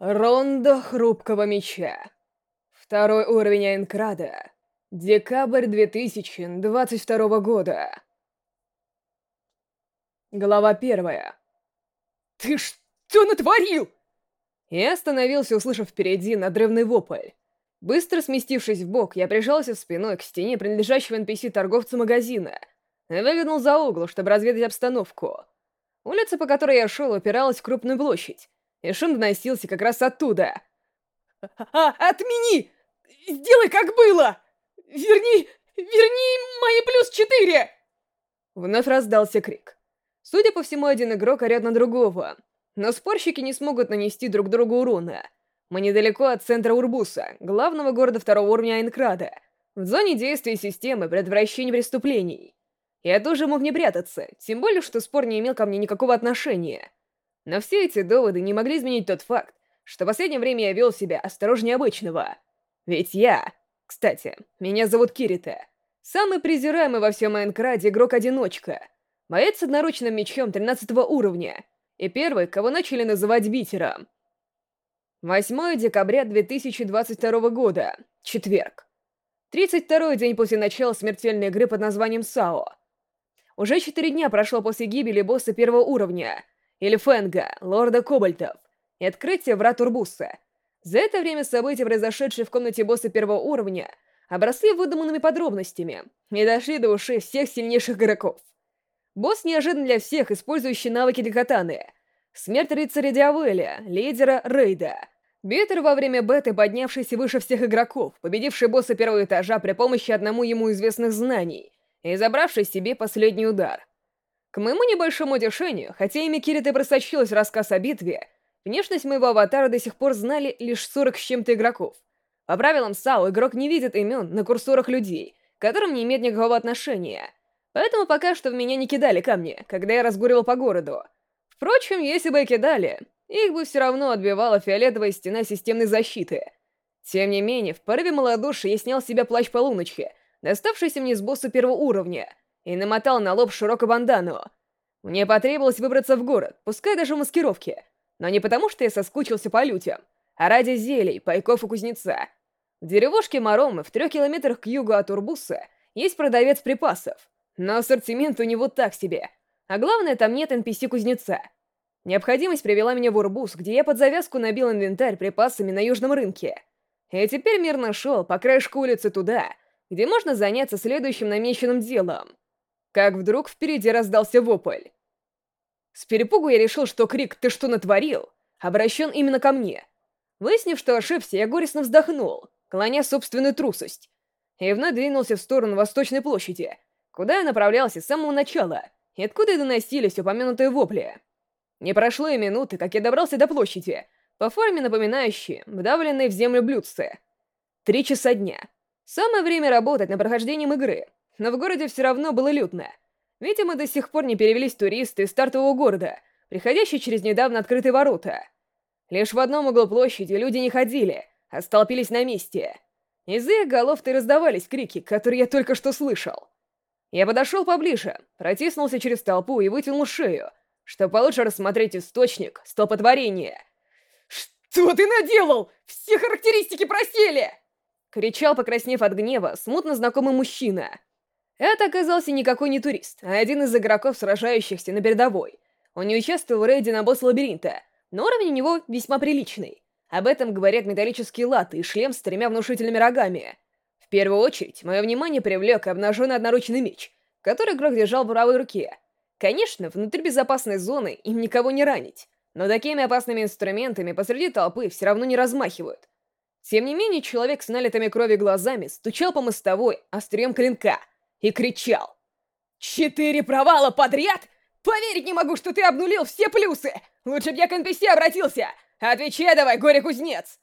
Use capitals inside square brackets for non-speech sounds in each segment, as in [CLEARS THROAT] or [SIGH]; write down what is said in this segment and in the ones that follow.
Ронда хрупкого меча. Второй уровень Айнкрада. Декабрь 2022 года. Глава первая. «Ты что натворил?» Я остановился, услышав впереди надрывный вопль. Быстро сместившись в бок, я прижался спиной к стене принадлежащего NPC-торговца магазина и выглянул за угол, чтобы разведать обстановку. Улица, по которой я шел, упиралась в крупную площадь, и шум доносился как раз оттуда. «А, отмени! Сделай, как было! Верни, верни мои плюс четыре!» Вновь раздался крик. Судя по всему, один игрок орёт на другого, но спорщики не смогут нанести друг другу урона. Мы недалеко от центра Урбуса, главного города второго уровня Айнкрада, в зоне действия системы предотвращения преступлений. Я тоже мог не прятаться, тем более, что спор не имел ко мне никакого отношения. Но все эти доводы не могли изменить тот факт, что в последнее время я вел себя осторожнее обычного. Ведь я... Кстати, меня зовут Кирита. Самый презираемый во всем Майнкраде игрок-одиночка. Боец с одноручным мечом 13 уровня. И первый, кого начали называть битером. 8 декабря 2022 года. Четверг. 32-й день после начала смертельной игры под названием САО. Уже четыре дня прошло после гибели босса первого уровня, или Фэнга, лорда Кобальтов, и открытия врат Урбуса. За это время события, произошедшие в комнате босса первого уровня, обросли выдуманными подробностями и дошли до ушей всех сильнейших игроков. Босс неожидан для всех, использующий навыки для катаны. Смерть рыцаря Диавеля, лидера Рейда. Битер во время беты, поднявшийся выше всех игроков, победивший босса первого этажа при помощи одному ему известных знаний и забравший себе последний удар. К моему небольшому утешению, хотя имя Кириты просочилось рассказ о битве, внешность моего аватара до сих пор знали лишь 40 с чем-то игроков. По правилам САУ, игрок не видит имен на курсорах людей, к которым не имеет никакого отношения. Поэтому пока что в меня не кидали камни, когда я разгуливал по городу. Впрочем, если бы и кидали, их бы все равно отбивала фиолетовая стена системной защиты. Тем не менее, в порыве малодушия я снял с себя плащ полуночи, доставшийся мне с босса первого уровня, и намотал на лоб широкую бандану. Мне потребовалось выбраться в город, пускай даже в маскировке. Но не потому, что я соскучился по людям, а ради зелий, пайков и кузнеца. В деревушке Маромы в трех километрах к югу от Урбуса есть продавец припасов, но ассортимент у него так себе. А главное, там нет NPC-кузнеца. Необходимость привела меня в Урбус, где я под завязку набил инвентарь припасами на южном рынке. И теперь мирно шел по краешку улицы туда, где можно заняться следующим намеченным делом. Как вдруг впереди раздался вопль. С перепугу я решил, что крик «Ты что натворил?» обращен именно ко мне. Выяснив, что ошибся, я горестно вздохнул, клоня собственную трусость, и вновь двинулся в сторону Восточной площади, куда я направлялся с самого начала, и откуда и доносились упомянутые вопли. Не прошло и минуты, как я добрался до площади, по форме напоминающей вдавленные в землю блюдце. Три часа дня. Самое время работать над прохождением игры, но в городе все равно было лютно. Видимо, до сих пор не перевелись туристы из стартового города, приходящие через недавно открытые ворота. Лишь в одном углу площади люди не ходили, а столпились на месте. Из их голов-то раздавались крики, которые я только что слышал. Я подошел поближе, протиснулся через толпу и вытянул шею, чтобы получше рассмотреть источник столпотворения. «Что ты наделал? Все характеристики просели!» Кричал, покраснев от гнева, смутно знакомый мужчина. Это оказался никакой не турист, а один из игроков, сражающихся на передовой. Он не участвовал в рейде на босс лабиринта, но уровень у него весьма приличный. Об этом говорят металлические латы и шлем с тремя внушительными рогами. В первую очередь, мое внимание привлек обнаженный одноручный меч, который игрок держал в правой руке. Конечно, внутри безопасной зоны им никого не ранить, но такими опасными инструментами посреди толпы все равно не размахивают. Тем не менее, человек с налитыми кровью глазами стучал по мостовой острием клинка — и кричал. «Четыре провала подряд? Поверить не могу, что ты обнулил все плюсы! Лучше б я к NPC обратился! Отвечай давай, горе-кузнец!»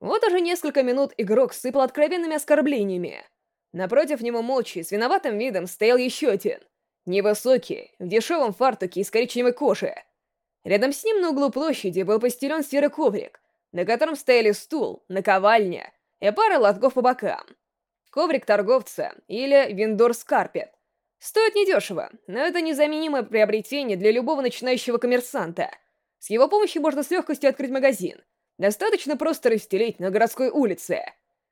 Вот уже несколько минут игрок сыпал откровенными оскорблениями. Напротив него молча с виноватым видом стоял еще один. Невысокий, в дешевом фартуке из коричневой кожи. Рядом с ним на углу площади был постелен серый коврик, на котором стояли стул, наковальня и пара лотков по бокам коврик торговца или виндор скарпет. Стоит недешево, но это незаменимое приобретение для любого начинающего коммерсанта. С его помощью можно с легкостью открыть магазин, Достаточно просто расстелить на городской улице.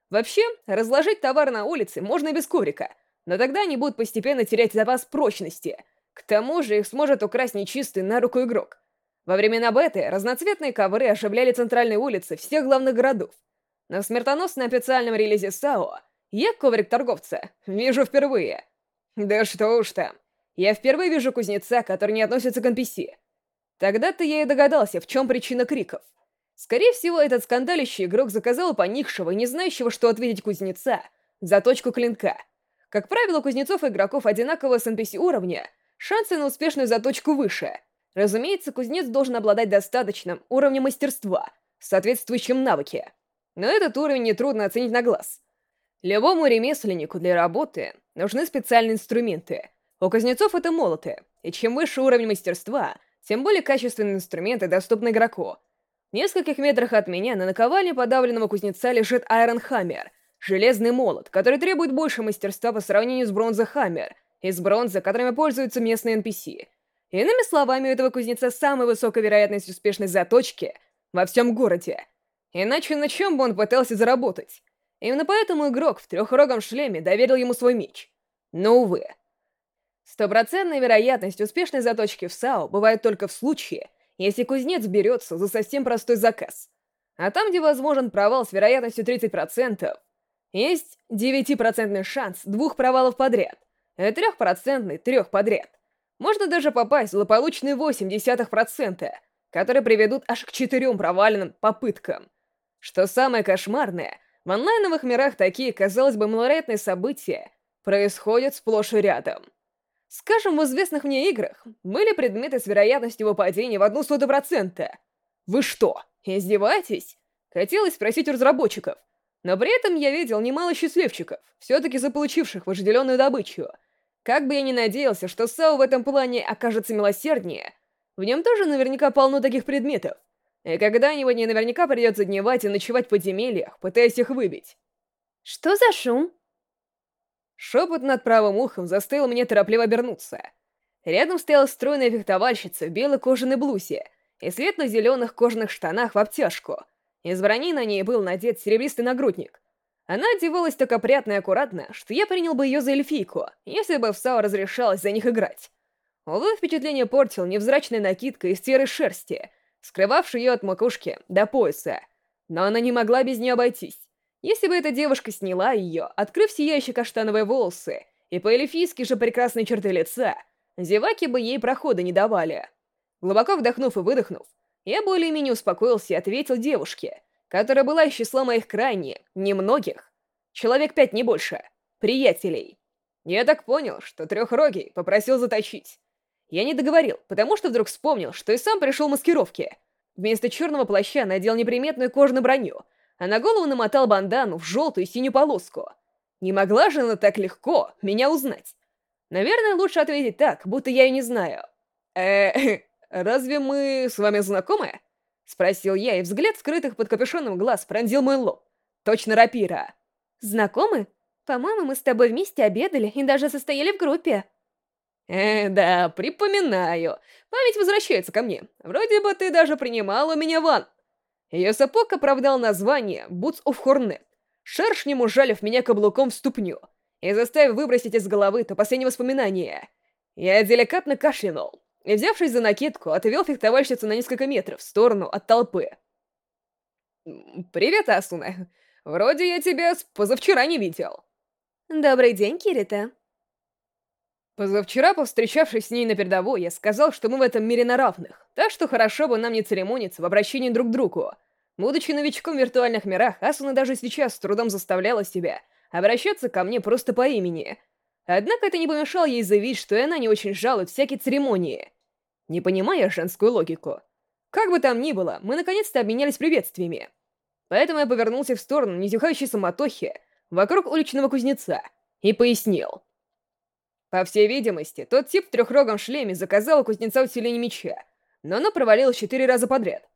Вообще, разложить товар на улице можно и без коврика, но тогда они будут постепенно терять запас прочности. К тому же их сможет украсть нечистый на руку игрок. Во времена беты разноцветные ковры оживляли центральные улицы всех главных городов. На смертоносном официальном релизе САО я коврик торговца вижу впервые. Да что уж там. Я впервые вижу кузнеца, который не относится к NPC. Тогда-то я и догадался, в чем причина криков. Скорее всего, этот скандалищий игрок заказал поникшего и не знающего, что ответить кузнеца, за точку клинка. Как правило, кузнецов и игроков одинакового с NPC уровня, шансы на успешную заточку выше. Разумеется, кузнец должен обладать достаточным уровнем мастерства, соответствующим навыке. Но этот уровень нетрудно оценить на глаз. Любому ремесленнику для работы нужны специальные инструменты. У кузнецов это молоты, и чем выше уровень мастерства, тем более качественные инструменты доступны игроку. В нескольких метрах от меня на наковальне подавленного кузнеца лежит Айрон Хаммер, железный молот, который требует больше мастерства по сравнению с бронзой Хаммер, из бронзы, которыми пользуются местные NPC. Иными словами, у этого кузнеца самая высокая вероятность успешной заточки во всем городе. Иначе на чем бы он пытался заработать? Именно поэтому игрок в трехрогом шлеме доверил ему свой меч. Но, увы. Стопроцентная вероятность успешной заточки в САУ бывает только в случае, если кузнец берется за совсем простой заказ. А там, где возможен провал с вероятностью 30%, есть 9% шанс двух провалов подряд, и 3% трех подряд. Можно даже попасть в злополучные 0,8%, которые приведут аж к четырем проваленным попыткам. Что самое кошмарное, в онлайновых мирах такие, казалось бы, маловероятные события происходят сплошь и рядом. Скажем, в известных мне играх были предметы с вероятностью выпадения в одну сотую процента. Вы что, издеваетесь? Хотелось спросить у разработчиков. Но при этом я видел немало счастливчиков, все-таки заполучивших вожделенную добычу. Как бы я ни надеялся, что САУ в этом плане окажется милосерднее, в нем тоже наверняка полно таких предметов. И когда-нибудь мне наверняка придется дневать и ночевать в подземельях, пытаясь их выбить. Что за шум? Шепот над правым ухом заставил меня торопливо обернуться. Рядом стояла стройная фехтовальщица в белой кожаной блузе и светло-зеленых кожаных штанах в обтяжку. Из брони на ней был надет серебристый нагрудник. Она одевалась так опрятно и аккуратно, что я принял бы ее за эльфийку, если бы в САО разрешалось за них играть. Увы, впечатление портил невзрачная накидка из серой шерсти, скрывавшая ее от макушки до пояса. Но она не могла без нее обойтись. Если бы эта девушка сняла ее, открыв сияющие каштановые волосы и по-эльфийски же прекрасные черты лица, зеваки бы ей прохода не давали. Глубоко вдохнув и выдохнув, я более-менее успокоился и ответил девушке, которая была из числа моих крайне, немногих, человек пять не больше, приятелей. Я так понял, что трехрогий попросил заточить. Я не договорил, потому что вдруг вспомнил, что и сам пришел в маскировке. Вместо черного плаща надел неприметную кожаную броню — а на голову намотал бандану в желтую и синюю полоску. Не могла же она так легко меня узнать. Наверное, лучше ответить так, будто я ее не знаю. э [LAUGHS] разве мы с вами знакомы?» Спросил я, и взгляд скрытых под капюшоном глаз пронзил мой лоб. Точно рапира. «Знакомы? По-моему, мы с тобой вместе обедали и даже состояли в группе». «Э, да, припоминаю. Память возвращается ко мне. Вроде бы ты даже принимала у меня ван...» Ее сапог оправдал название Boots of Hornet, шершнем ужалив меня каблуком в ступню и заставив выбросить из головы то последнее воспоминание. Я деликатно кашлянул и, взявшись за накидку, отвел фехтовальщицу на несколько метров в сторону от толпы. «Привет, Асуна. Вроде я тебя позавчера не видел». «Добрый день, Кирита». Позавчера, повстречавшись с ней на передовой, я сказал, что мы в этом мире на равных, так что хорошо бы нам не церемониться в обращении друг к другу. Будучи новичком в виртуальных мирах, Асуна даже сейчас с трудом заставляла себя обращаться ко мне просто по имени. Однако это не помешало ей заявить, что и она не очень жалует всякие церемонии. Не понимая женскую логику. Как бы там ни было, мы наконец-то обменялись приветствиями. Поэтому я повернулся в сторону незюхающей самотохи вокруг уличного кузнеца и пояснил. По всей видимости, тот тип в трехрогом шлеме заказал у кузнеца усиление меча, но оно провалилось четыре раза подряд.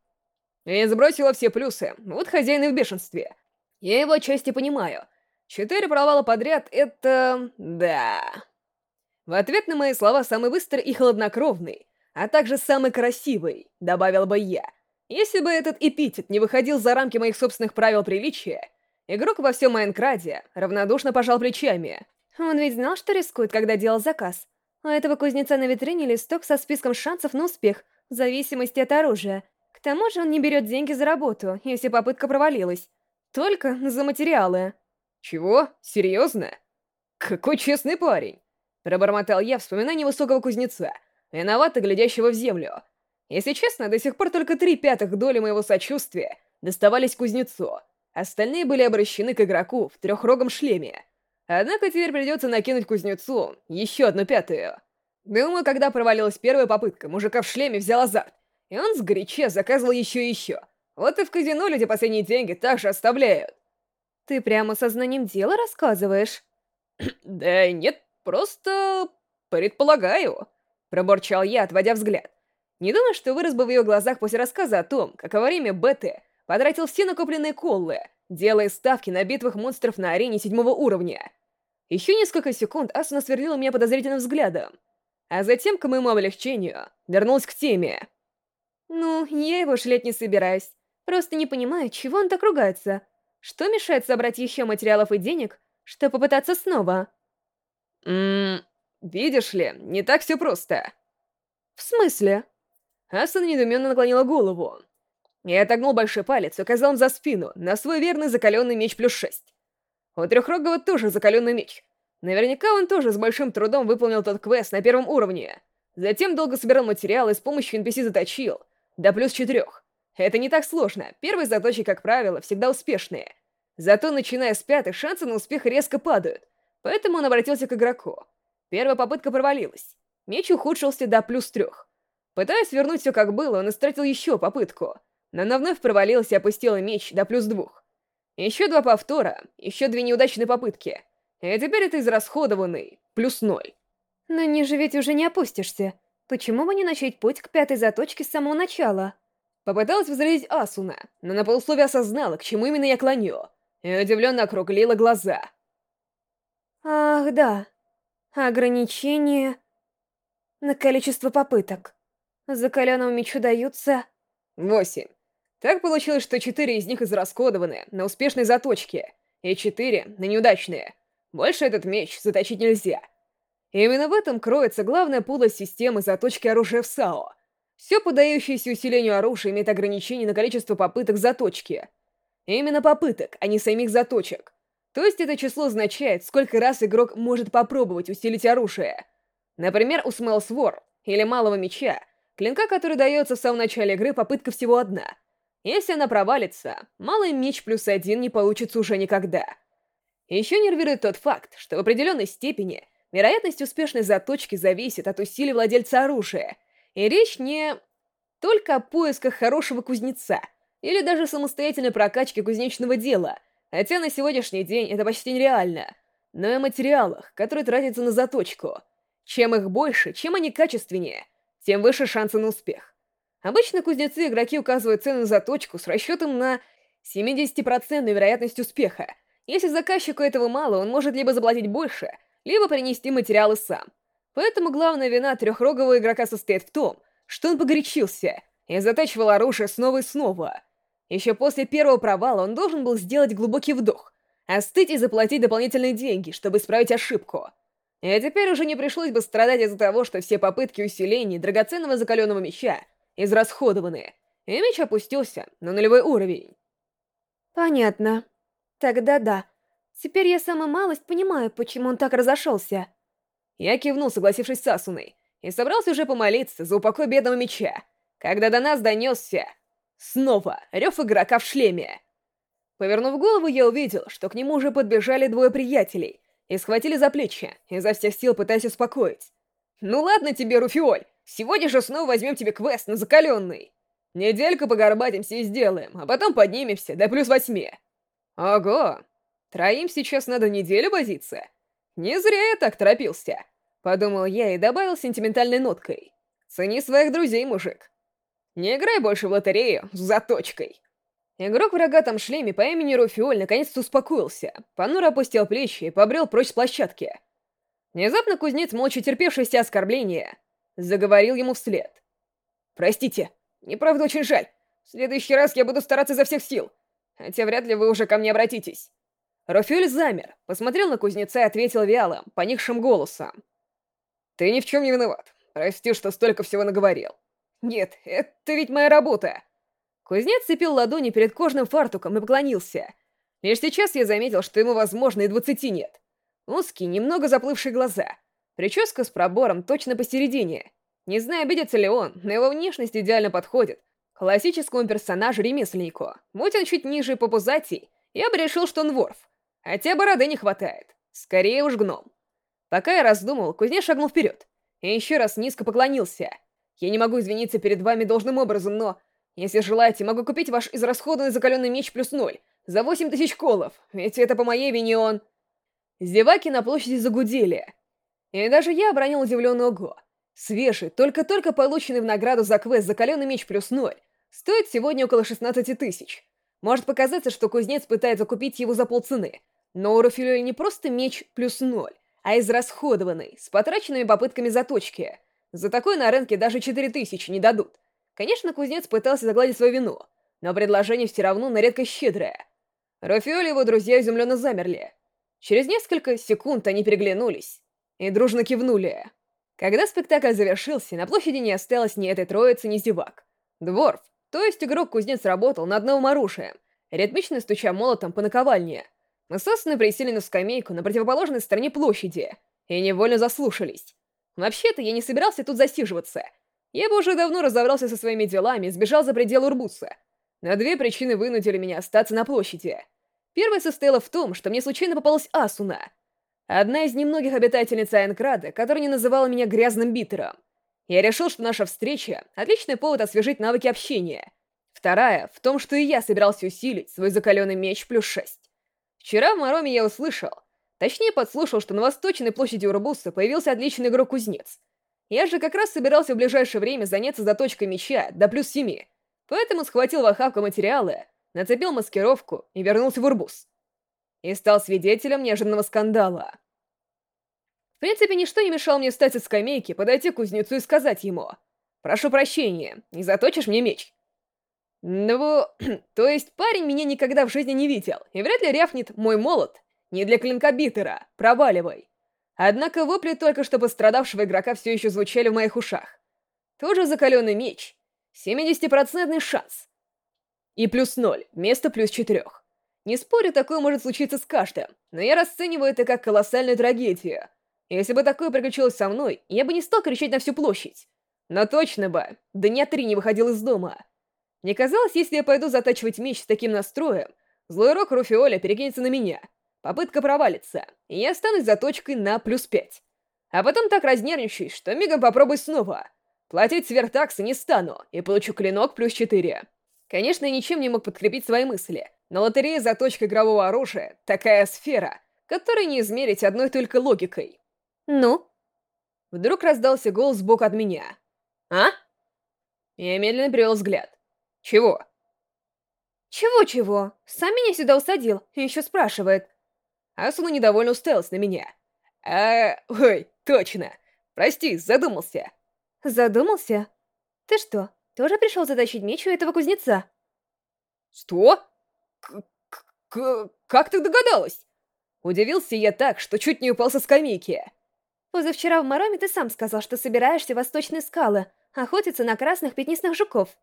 И сбросило все плюсы, вот хозяин и в бешенстве. Я его отчасти понимаю. Четыре провала подряд — это... да... В ответ на мои слова самый быстрый и холоднокровный, а также самый красивый, добавил бы я. Если бы этот эпитет не выходил за рамки моих собственных правил приличия, игрок во всем Майнкраде равнодушно пожал плечами. Он ведь знал, что рискует, когда делал заказ. У этого кузнеца на витрине листок со списком шансов на успех, в зависимости от оружия. К тому же он не берет деньги за работу, если попытка провалилась. Только за материалы. Чего? Серьезно? Какой честный парень. Пробормотал я, вспоминая невысокого кузнеца, виновато глядящего в землю. Если честно, до сих пор только три пятых доли моего сочувствия доставались кузнецу. Остальные были обращены к игроку в трехрогом шлеме. Однако теперь придется накинуть кузнецу еще одну пятую. Думаю, когда провалилась первая попытка, мужика в шлеме взял азарт, и он сгоряча заказывал еще и еще. Вот и в казино люди последние деньги также оставляют. Ты прямо сознанием дела рассказываешь? [CLEARS THROAT] да нет, просто... предполагаю. Проборчал я, отводя взгляд. Не думаю, что вырос бы в ее глазах после рассказа о том, как во время беты потратил все накопленные коллы, делая ставки на битвах монстров на арене седьмого уровня. Еще несколько секунд Асуна сверлила меня подозрительным взглядом, а затем, к моему облегчению, вернулась к теме. «Ну, я его шлять не собираюсь. Просто не понимаю, чего он так ругается. Что мешает собрать еще материалов и денег, чтобы попытаться снова?» «Ммм, видишь ли, не так все просто». «В смысле?» Асуна недуменно наклонила голову. Я отогнул большой палец и указал им за спину, на свой верный закаленный меч плюс шесть. У Трехрогого тоже закаленный меч. Наверняка он тоже с большим трудом выполнил тот квест на первом уровне. Затем долго собирал материалы и с помощью NPC заточил. До плюс четырех. Это не так сложно. Первые заточки, как правило, всегда успешные. Зато, начиная с пятой, шансы на успех резко падают. Поэтому он обратился к игроку. Первая попытка провалилась. Меч ухудшился до плюс трех. Пытаясь вернуть все как было, он истратил еще попытку. Но она вновь провалилась и опустила меч до плюс двух. Еще два повтора, еще две неудачные попытки. И теперь это израсходованный, плюс ноль. Но ниже ведь уже не опустишься. Почему бы не начать путь к пятой заточке с самого начала? Попыталась возразить Асуна, но на полусловие осознала, к чему именно я клоню, и удивленно округлила глаза. Ах, да. Ограничение на количество попыток. Закаленному мечу даются... Восемь. Так получилось, что четыре из них израсходованы на успешной заточке, и четыре на неудачные. Больше этот меч заточить нельзя. И именно в этом кроется главная пудость системы заточки оружия в САО. Все подающееся усилению оружия имеет ограничение на количество попыток заточки. именно попыток, а не самих заточек. То есть это число означает, сколько раз игрок может попробовать усилить оружие. Например, у War, или Малого Меча, клинка, который дается в самом начале игры, попытка всего одна — если она провалится, малый меч плюс один не получится уже никогда. Еще нервирует тот факт, что в определенной степени вероятность успешной заточки зависит от усилий владельца оружия, и речь не только о поисках хорошего кузнеца или даже самостоятельной прокачке кузнечного дела, хотя на сегодняшний день это почти нереально, но и о материалах, которые тратятся на заточку. Чем их больше, чем они качественнее, тем выше шансы на успех. Обычно кузнецы игроки указывают цену за точку с расчетом на 70% вероятность успеха. Если заказчику этого мало, он может либо заплатить больше, либо принести материалы сам. Поэтому главная вина трехрогового игрока состоит в том, что он погорячился и затачивал оружие снова и снова. Еще после первого провала он должен был сделать глубокий вдох, остыть и заплатить дополнительные деньги, чтобы исправить ошибку. И теперь уже не пришлось бы страдать из-за того, что все попытки усиления драгоценного закаленного меча израсходованы, и меч опустился на нулевой уровень. Понятно. Тогда да. Теперь я самая малость понимаю, почему он так разошелся. Я кивнул, согласившись с Асуной, и собрался уже помолиться за упокой бедного меча, когда до нас донесся снова рев игрока в шлеме. Повернув голову, я увидел, что к нему уже подбежали двое приятелей и схватили за плечи, изо всех сил пытаясь успокоить. «Ну ладно тебе, Руфиоль, Сегодня же снова возьмем тебе квест на закаленный. Недельку погорбатимся и сделаем, а потом поднимемся до плюс восьми. Ого, троим сейчас надо неделю возиться. Не зря я так торопился. Подумал я и добавил сентиментальной ноткой. Цени своих друзей, мужик. Не играй больше в лотерею с заточкой. Игрок в рогатом шлеме по имени Руфиоль наконец-то успокоился, понуро опустил плечи и побрел прочь с площадки. Внезапно кузнец, молча терпевший все оскорбления, заговорил ему вслед. «Простите, мне правда очень жаль. В следующий раз я буду стараться изо всех сил. Хотя вряд ли вы уже ко мне обратитесь. Рафюэль замер, посмотрел на кузнеца и ответил вялым, поникшим голосом. «Ты ни в чем не виноват. Прости, что столько всего наговорил. Нет, это ведь моя работа!» Кузнец цепил ладони перед кожным фартуком и поклонился. Лишь сейчас я заметил, что ему, возможно, и двадцати нет. Узкие, немного заплывшие глаза. Прическа с пробором точно посередине. Не знаю, обидится ли он, но его внешность идеально подходит. Классическому персонажу-ремесленнику. Будь он чуть ниже по пузатей, я бы решил, что он ворф. Хотя бороды не хватает. Скорее уж гном. Пока я раздумывал, кузнец шагнул вперед. И еще раз низко поклонился. Я не могу извиниться перед вами должным образом, но... Если желаете, могу купить ваш израсходованный закаленный меч плюс ноль. За восемь тысяч колов. Ведь это по моей вине он... Зеваки на площади загудели. И даже я обронил удивленный ого. Свежий, только-только полученный в награду за квест «Закаленный меч плюс ноль» стоит сегодня около 16 тысяч. Может показаться, что кузнец пытается купить его за полцены, но у Рафилёя не просто меч плюс ноль, а израсходованный, с потраченными попытками заточки. За такой на рынке даже 4000 не дадут. Конечно, кузнец пытался загладить свою вину, но предложение все равно на редкость щедрое. Рафиоль и его друзья изумленно замерли. Через несколько секунд они переглянулись и дружно кивнули. Когда спектакль завершился, на площади не осталось ни этой троицы, ни зевак. Дворф, то есть игрок-кузнец работал над новым оружием, ритмично стуча молотом по наковальне. Мы собственно присели на скамейку на противоположной стороне площади и невольно заслушались. Вообще-то я не собирался тут засиживаться. Я бы уже давно разобрался со своими делами и сбежал за пределы Урбуса. Но две причины вынудили меня остаться на площади. Первая состояла в том, что мне случайно попалась Асуна. Одна из немногих обитательниц Айнкрада, которая не называла меня грязным битером. Я решил, что наша встреча — отличный повод освежить навыки общения. Вторая — в том, что и я собирался усилить свой закаленный меч плюс шесть. Вчера в Мароме я услышал, точнее подслушал, что на восточной площади Урбуса появился отличный игрок-кузнец. Я же как раз собирался в ближайшее время заняться заточкой меча до плюс семи, поэтому схватил в охапку материалы, нацепил маскировку и вернулся в Урбус. И стал свидетелем неожиданного скандала. В принципе, ничто не мешало мне встать со скамейки, подойти к кузнецу и сказать ему. «Прошу прощения, не заточишь мне меч?» Ну, [CLEARS THROAT] то есть парень меня никогда в жизни не видел, и вряд ли рявнет «мой молот» не для клинкобитера, проваливай. Однако вопли только что пострадавшего игрока все еще звучали в моих ушах. Тоже закаленный меч. 70% шанс. И плюс ноль, вместо плюс четырех. Не спорю, такое может случиться с каждым, но я расцениваю это как колоссальную трагедию. Если бы такое приключилось со мной, я бы не стал кричать на всю площадь. Но точно бы, дня три не выходил из дома. Мне казалось, если я пойду затачивать меч с таким настроем, злой рок Руфиоля перекинется на меня. Попытка провалится, и я останусь заточкой на плюс пять. А потом так разнервничаюсь, что мигом попробуй снова. Платить сверхтаксы не стану, и получу клинок плюс четыре. Конечно, я ничем не мог подкрепить свои мысли, но лотерея заточка игрового оружия — такая сфера, которой не измерить одной только логикой. «Ну?» Вдруг раздался голос сбоку от меня. «А?» Я медленно перевел взгляд. «Чего?» «Чего-чего? Сам меня сюда усадил и еще спрашивает». Асуна недовольно уставилась на меня. «А, ой, точно. Прости, задумался». «Задумался? Ты что, тоже пришел затащить меч у этого кузнеца?» «Что? К как ты догадалась?» Удивился я так, что чуть не упал со скамейки. Позавчера в Мароме ты сам сказал, что собираешься в восточные скалы, охотиться на красных пятнистых жуков.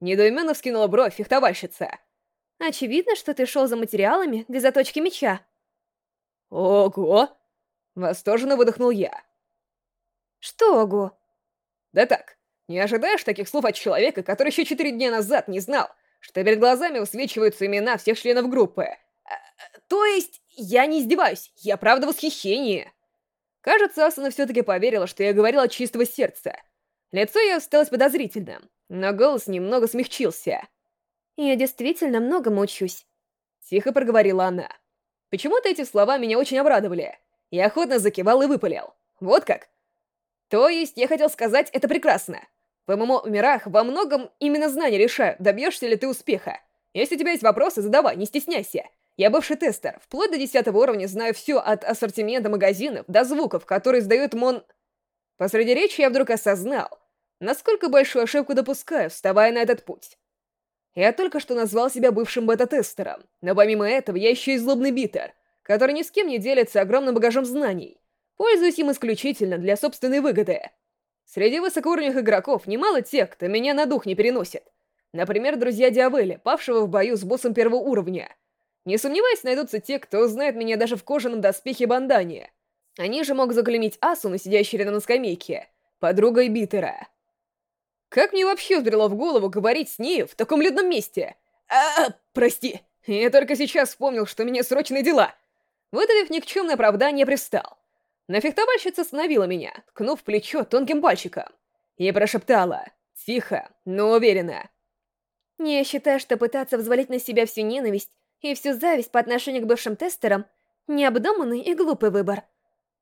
Недоуменно вскинула бровь фехтовальщица. Очевидно, что ты шел за материалами для заточки меча. Ого! Восторженно выдохнул я. Что ого? Да так, не ожидаешь таких слов от человека, который еще четыре дня назад не знал, что перед глазами высвечиваются имена всех членов группы. А, то есть, я не издеваюсь, я правда в восхищении. Кажется, Асуна все-таки поверила, что я говорил от чистого сердца. Лицо ее осталось подозрительным, но голос немного смягчился. «Я действительно многому учусь», — тихо проговорила она. Почему-то эти слова меня очень обрадовали. Я охотно закивал и выпалил. Вот как? То есть, я хотел сказать, это прекрасно. В ММО-мирах во многом именно знания решают, добьешься ли ты успеха. Если у тебя есть вопросы, задавай, не стесняйся. Я бывший тестер, вплоть до 10 уровня знаю все от ассортимента магазинов до звуков, которые издает Мон... Посреди речи я вдруг осознал, насколько большую ошибку допускаю, вставая на этот путь. Я только что назвал себя бывшим бета-тестером, но помимо этого я еще и злобный битер, который ни с кем не делится огромным багажом знаний, пользуясь им исключительно для собственной выгоды. Среди высокоуровневых игроков немало тех, кто меня на дух не переносит. Например, друзья Диавели, павшего в бою с боссом первого уровня. Не сомневаюсь, найдутся те, кто узнает меня даже в кожаном доспехе бандане. Они же могут заклемить Асуну, сидящую рядом на скамейке, подругой Битера. Как мне вообще взбрело в голову говорить с ней в таком людном месте? А, прости, я только сейчас вспомнил, что у меня срочные дела. Выдавив никчемное оправдание, пристал. Но фехтовальщица остановила меня, ткнув плечо тонким пальчиком. И прошептала, тихо, но уверенно. «Я считаю, что пытаться взвалить на себя всю ненависть и всю зависть по отношению к бывшим тестерам — необдуманный и глупый выбор.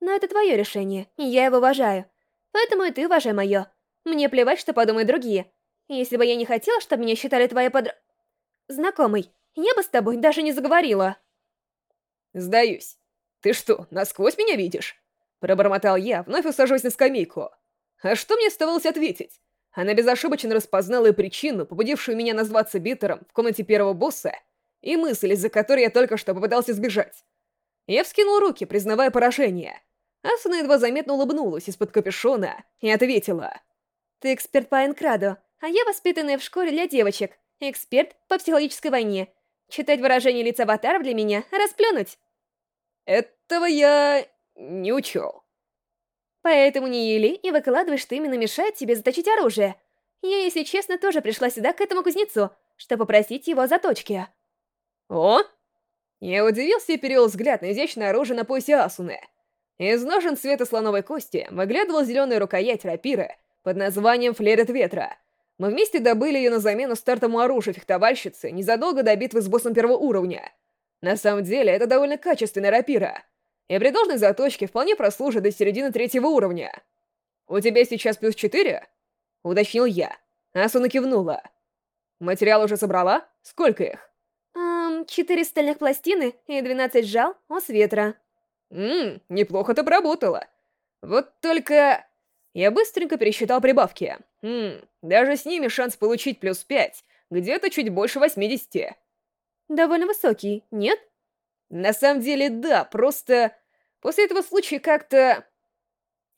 Но это твое решение, и я его уважаю. Поэтому и ты уважай мое. Мне плевать, что подумают другие. Если бы я не хотела, чтобы меня считали твоей подр... Знакомый, я бы с тобой даже не заговорила. Сдаюсь. Ты что, насквозь меня видишь? Пробормотал я, вновь усаживаясь на скамейку. А что мне оставалось ответить? Она безошибочно распознала и причину, побудившую меня назваться битером в комнате первого босса, и мысль, из-за которой я только что попытался сбежать. Я вскинул руки, признавая поражение. Асуна едва заметно улыбнулась из-под капюшона и ответила. «Ты эксперт по Энкраду, а я воспитанная в школе для девочек, эксперт по психологической войне. Читать выражение лица аватаров для меня — расплюнуть». «Этого я не учел». Поэтому не ели и выкладывай, что именно мешает тебе заточить оружие. Я, если честно, тоже пришла сюда к этому кузнецу, чтобы попросить его заточки. О! Я удивился и перевел взгляд на изящное оружие на поясе Асуны. Из ножен цвета слоновой кости выглядывала зеленая рукоять рапиры под названием «Флерет ветра». Мы вместе добыли ее на замену стартовому оружию фехтовальщицы незадолго до битвы с боссом первого уровня. На самом деле, это довольно качественная рапира — и при должной заточке вполне прослужит до середины третьего уровня. «У тебя сейчас плюс четыре?» — уточнил я. Асуна кивнула. «Материал уже собрала? Сколько их?» «Эм, четыре стальных пластины и двенадцать жал ос ветра». «Ммм, неплохо ты поработала. Вот только...» Я быстренько пересчитал прибавки. Ммм, даже с ними шанс получить плюс пять, где-то чуть больше восьмидесяти. «Довольно высокий, нет?» «На самом деле, да, просто...» После этого случая как-то...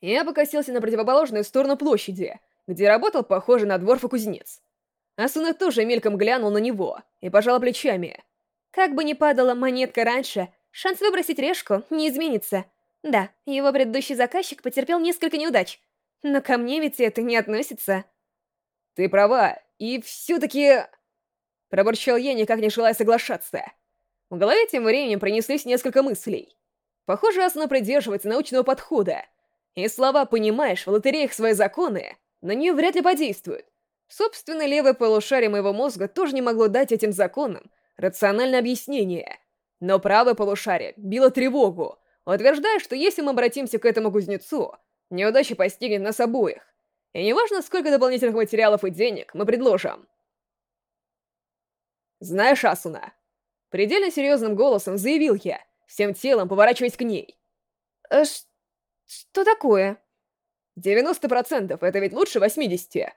Я покосился на противоположную сторону площади, где работал похожий на дворфа кузнец. Асуна тоже мельком глянул на него и пожал плечами. Как бы ни падала монетка раньше, шанс выбросить решку не изменится. Да, его предыдущий заказчик потерпел несколько неудач, но ко мне ведь это не относится. Ты права, и все-таки... Пробурчал я, никак не желая соглашаться. В голове тем временем пронеслись несколько мыслей. Похоже, Асуна придерживается научного подхода. И слова «понимаешь» в лотереях свои законы на нее вряд ли подействуют. Собственно, левое полушарие моего мозга тоже не могло дать этим законам рациональное объяснение. Но правое полушарие било тревогу, утверждая, что если мы обратимся к этому кузнецу, неудача постигнет нас обоих. И неважно, сколько дополнительных материалов и денег мы предложим. Знаешь, Асуна, предельно серьезным голосом заявил я — всем телом поворачиваясь к ней. «Э, что такое?» «90% процентов это ведь лучше 80.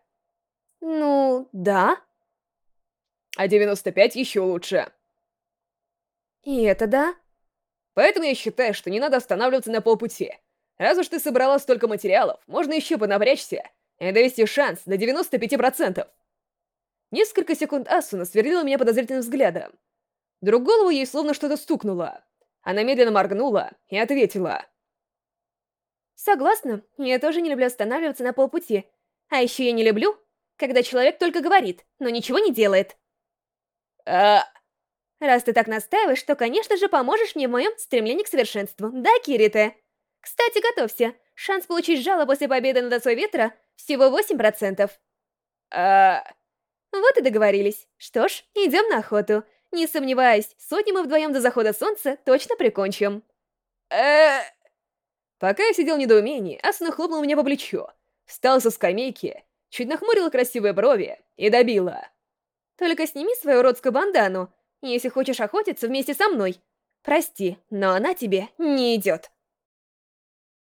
«Ну, да». «А 95 еще лучше». «И это да?» «Поэтому я считаю, что не надо останавливаться на полпути. Раз уж ты собрала столько материалов, можно еще понапрячься и довести шанс до 95%. Несколько секунд Асуна сверлила меня подозрительным взглядом. Вдруг голову ей словно что-то стукнуло. Она медленно моргнула и ответила. «Согласна, я тоже не люблю останавливаться на полпути. А еще я не люблю, когда человек только говорит, но ничего не делает». «А...» «Раз ты так настаиваешь, то, конечно же, поможешь мне в моем стремлении к совершенству, да, Кирите? Кстати, готовься. Шанс получить жало после победы над Осой Ветра всего 8%. «А...» Вот и договорились. Что ж, идем на охоту. Не сомневаюсь, сотни мы вдвоем до захода солнца точно прикончим. э Пока я сидел в недоумении, Асуна хлопнула меня по плечу, встала со скамейки, чуть нахмурила красивые брови и добила. «Только сними свою уродскую бандану, если хочешь охотиться вместе со мной. Прости, но она тебе не идет».